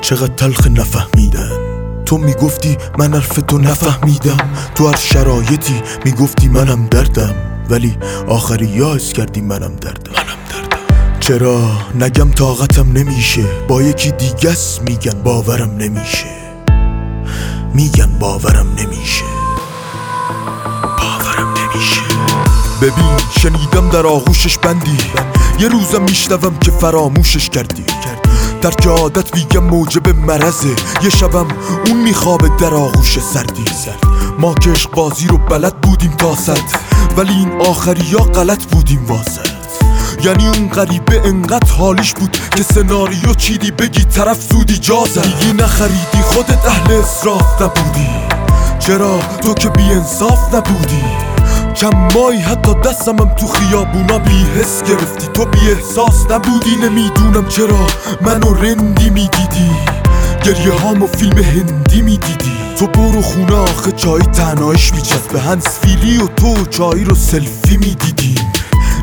چقدر تلخ نفهمیدن تو می‌گفتی من حرف تو نفهمیدم. تو هر شرایطی می‌گفتی منم دردم. ولی آخری یاس کردی منم دردم. چرا نگم طاقتم نمیشه؟ با یکی دیگه میگن باورم نمیشه. میگن باورم نمیشه. باورم نمیشه. ببین شنیدم در آغوشش بندی. یه روزم میشنوم که فراموشش کردی. که عادت میگم موجب مرزه یه شبم اون میخوابه در آغوش سردی. ما کشق بازی رو بلد بودیم تا ولی این آخری یا غلط بودیم واسه. یعنی اون غریبه انقدر حالیش بود که سناریو چیدی بگی طرف زودی جازه. دیگی نخریدی خودت اهل اصراف نبودی. چرا تو که بی انصاف نبودی؟ چند مایی حتی دستمم تو خیابونا بی حس گرفتی. تو بی احساس نبودی نمی‌دونم چرا. منو رندی می‌دیدی. گریه هامو فیلم هندی می‌دیدی. تو برو خونه آخه چای تنهایش به هنس فیلی و تو چای رو سلفی می‌دیدی.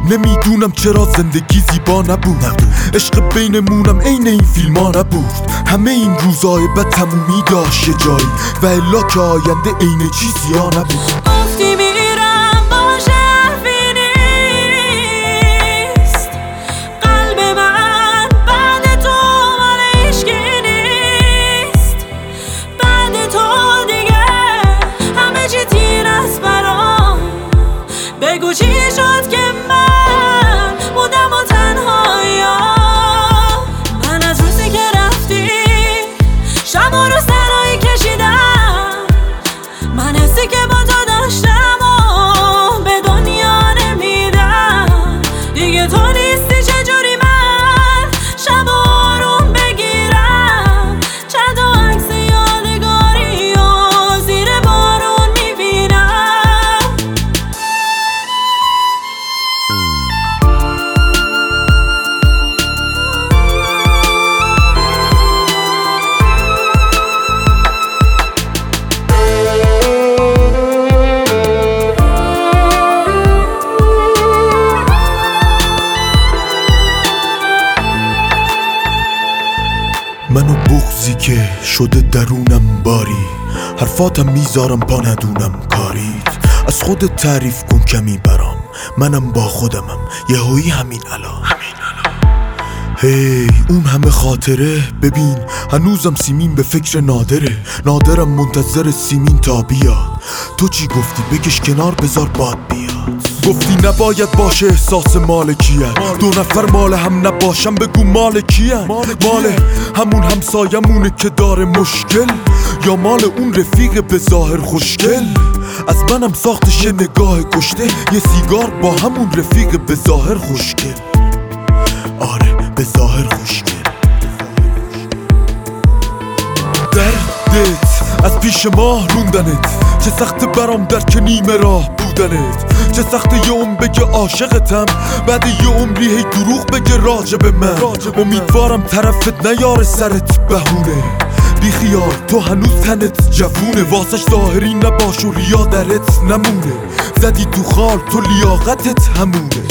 نمی‌دونم چرا زندگی زیبا نبود. عشق بینمونم عین این فیلم ها نبود. همه این روزای بد تمومی داشت جایی. و الا که آینده عین چیزی ها نبود. Let's get matter. منو بغزی که شده درونم باری. حرفاتم می‌ذارم پا ندونم کاریت از خودت تعریف کن کمی برام. منم با خودمم. یهویی همین الان. هی اون همه خاطره؟ ببین هنوزم سیمین به فکر نادره. نادرم منتظر سیمین تا بیاد. تو چی گفتی؟ بکش کنار بذار باد بیاد. گفتی نباید باشه احساس مالکیت دو نفر مال هم نباشم بگو مال کیه؟ مال همون همسایمونه که داره مشکل یا مال اون رفیق به ظاهر خوشگل؟ از منم ساختش نگاه کشته یه سیگار با همون رفیق به ظاهر خوشگل. آره به ظاهر خوشگل. دردت از پیش ما روندنت. چه سخت برام در که نیمه راه بودنت. چه سخت یه عمر بگه عاشقتم. بعد یه عمری هی دروغ بگه راجب من. امیدوارم طرفت نیاره سرت بهونه. بیخیال تو هنوز تنت جوونه. واسش ظاهری نباش و ریا درت نمونه. زدی تو خال تو لیاقتت همونه.